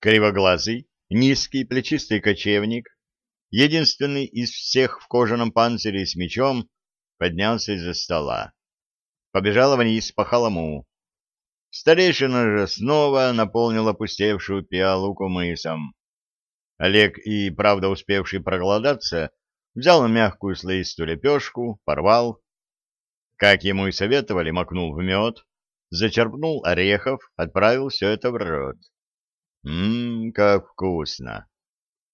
Кривоглазый, низкий, плечистый кочевник, единственный из всех в кожаном панцире с мечом, поднялся из-за стола. Побежал вниз по холму. Старейшина же снова наполнил опустевшую пиалу кумысом. Олег и, правда успевший проголодаться, взял мягкую слоистую лепешку, порвал. Как ему и советовали, макнул в мед, зачерпнул орехов, отправил все это в рот. Ммм, как вкусно!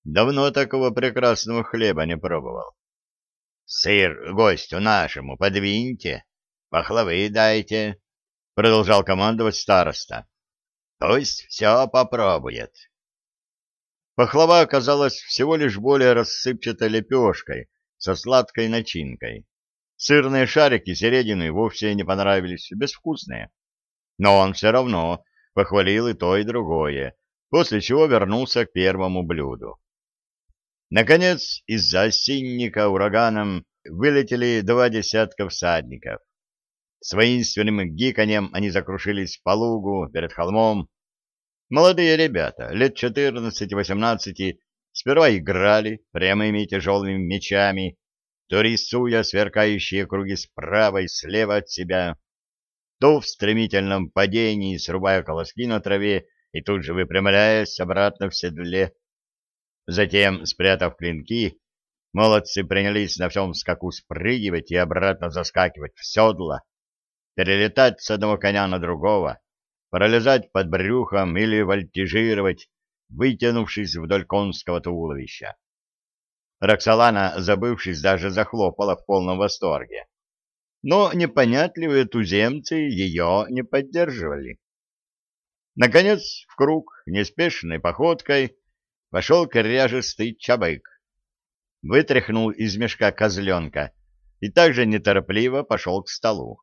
Давно такого прекрасного хлеба не пробовал. — Сыр гостю нашему подвиньте, пахлавы дайте, — продолжал командовать староста. — Пусть все попробует. Пахлава оказалась всего лишь более рассыпчатой лепешкой со сладкой начинкой. Сырные шарики середины вовсе не понравились, безвкусные. Но он все равно похвалил и то, и другое, после чего вернулся к первому блюду. Наконец, из-за осинника ураганом вылетели два десятка всадников. С воинственным гиканьем они закрушились по лугу перед холмом. Молодые ребята, лет четырнадцати-восемнадцати, сперва играли прямыми тяжелыми мечами, то рисуя сверкающие круги справа и слева от себя, то в стремительном падении срубая колоски на траве и тут же выпрямляясь обратно в седле. Затем, спрятав клинки, молодцы принялись на всем скаку спрыгивать и обратно заскакивать в седло, перелетать с одного коня на другого, пролезать под брюхом или вольтижировать, вытянувшись вдоль конского туловища. Роксолана, забывшись, даже захлопала в полном восторге. Но непонятливые туземцы ее не поддерживали. Наконец, в круг, неспешной походкой, вошел коряжистый чабык. Вытряхнул из мешка козленка и также неторопливо пошел к столу.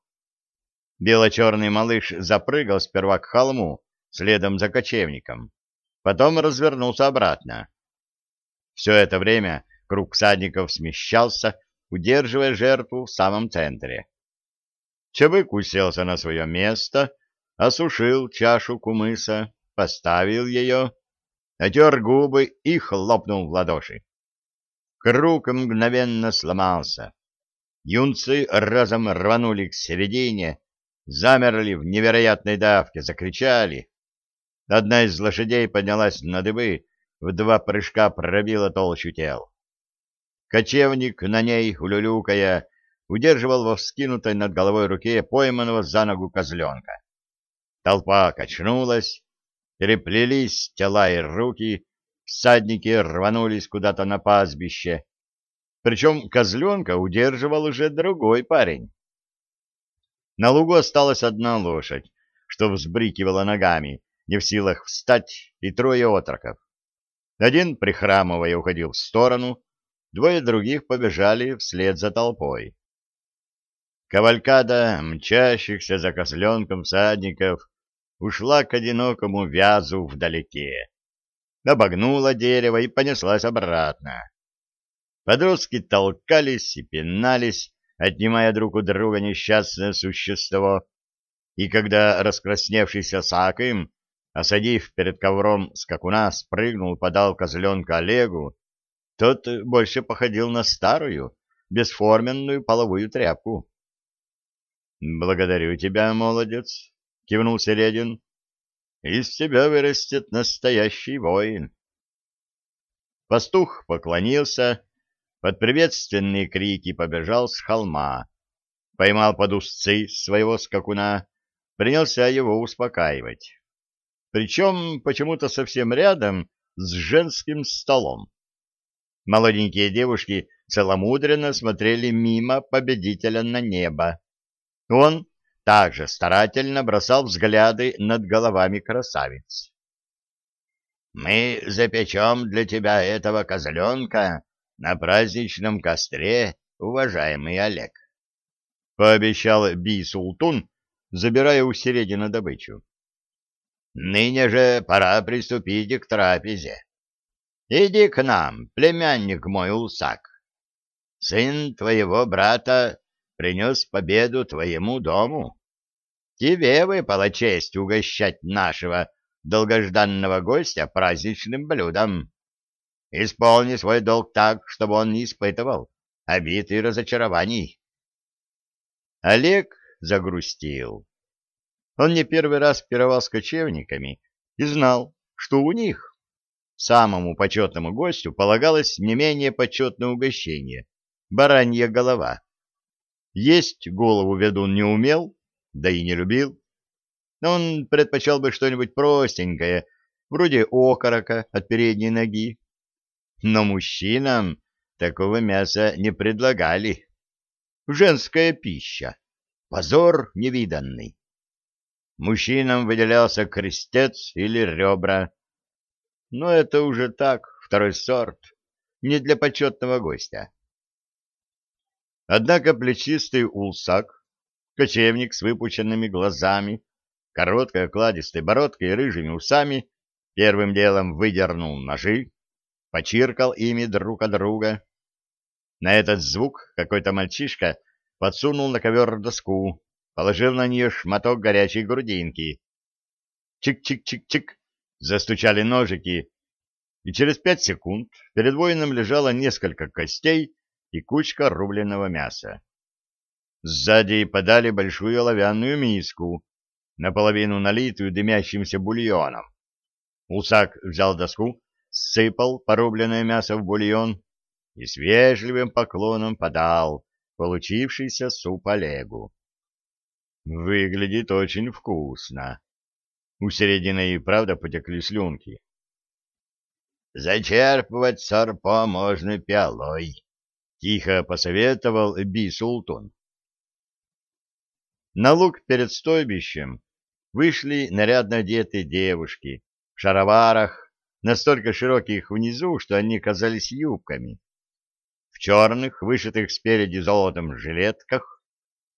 Бело-черный малыш запрыгал сперва к холму, следом за кочевником, потом развернулся обратно. Все это время круг всадников смещался, удерживая жертву в самом центре. Чабык уселся на свое место осушил чашу кумыса, поставил ее, отер губы и хлопнул в ладоши. Круг мгновенно сломался. Юнцы разом рванули к середине, замерли в невероятной давке, закричали. Одна из лошадей поднялась на дыбы, в два прыжка пробила толщу тел. Кочевник на ней, улюлюкая, удерживал во вскинутой над головой руке пойманного за ногу козленка. Толпа качнулась, переплелись тела и руки, всадники рванулись куда-то на пастбище. Причем козленка удерживал уже другой парень. На лугу осталась одна лошадь, что взбрикивала ногами, не в силах встать, и трое отроков. Один, прихрамывая, уходил в сторону, двое других побежали вслед за толпой. Кавалькада мчащихся за козленком всадников ушла к одинокому вязу вдалеке, обогнула дерево и понеслась обратно. Подростки толкались и пинались, отнимая друг у друга несчастное существо, и когда раскрасневшийся Саким, осадив перед ковром скакуна, спрыгнул, подал козленка Олегу, тот больше походил на старую, бесформенную половую тряпку. — Благодарю тебя, молодец, — кивнул Середин. — Из тебя вырастет настоящий воин. Пастух поклонился, под приветственные крики побежал с холма, поймал под узцы своего скакуна, принялся его успокаивать. Причем почему-то совсем рядом с женским столом. Молоденькие девушки целомудренно смотрели мимо победителя на небо. Он также старательно бросал взгляды над головами красавиц. «Мы запечем для тебя этого козленка на праздничном костре, уважаемый Олег», — пообещал Би-Султун, забирая у середины добычу. «Ныне же пора приступить к трапезе. Иди к нам, племянник мой Улсак. Сын твоего брата принес победу твоему дому. Тебе выпала честь угощать нашего долгожданного гостя праздничным блюдом. Исполни свой долг так, чтобы он не испытывал обид и разочарований. Олег загрустил. Он не первый раз пировал с кочевниками и знал, что у них самому почетному гостю полагалось не менее почетное угощение — баранья голова. Есть голову ведун не умел, да и не любил. Он предпочел бы что-нибудь простенькое, вроде окорока от передней ноги. Но мужчинам такого мяса не предлагали. Женская пища. Позор невиданный. Мужчинам выделялся крестец или ребра. Но это уже так, второй сорт, не для почетного гостя. Однако плечистый улсак, кочевник с выпученными глазами, короткой окладистой бородкой и рыжими усами, первым делом выдернул ножи, почиркал ими друг от друга. На этот звук какой-то мальчишка подсунул на ковер доску, положил на нее шматок горячей грудинки. Чик-чик-чик-чик застучали ножики, и через пять секунд перед воином лежало несколько костей и кучка рубленного мяса. Сзади подали большую оловянную миску, наполовину налитую дымящимся бульоном. Усак взял доску, сыпал порубленное мясо в бульон и с вежливым поклоном подал получившийся суп Олегу. Выглядит очень вкусно. У середины и правда потекли слюнки. Зачерпывать сорпо можно пиалой, — тихо посоветовал Би-Султун. На луг перед стойбищем вышли нарядно одетые девушки в шароварах, настолько широких внизу, что они казались юбками, в черных, вышитых спереди золотом жилетках,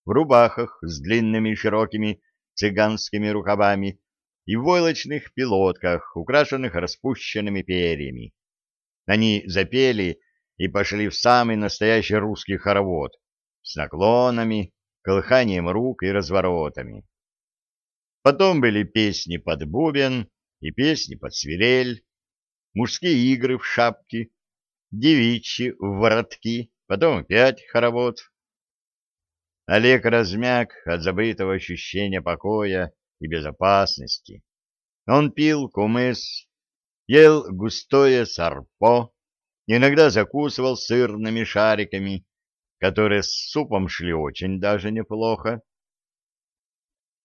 в рубахах с длинными широкими цыганскими рукавами и в войлочных пилотках, украшенных распущенными перьями. Они запели и пошли в самый настоящий русский хоровод с наклонами, колыханием рук и разворотами. Потом были песни под бубен и песни под свирель, мужские игры в шапки, девичьи в воротки, потом опять хоровод. Олег размяк от забытого ощущения покоя и безопасности. Он пил кумыс, ел густое сарпо, иногда закусывал сырными шариками, которые с супом шли очень даже неплохо.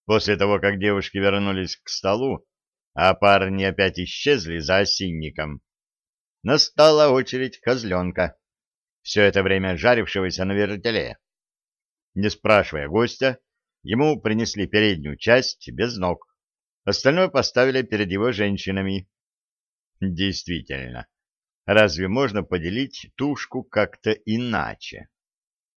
После того, как девушки вернулись к столу, а парни опять исчезли за осинником, настала очередь козленка, все это время жарившегося на вертеле. Не спрашивая гостя, ему принесли переднюю часть без ног, остальное поставили перед его женщинами. Действительно, разве можно поделить тушку как-то иначе?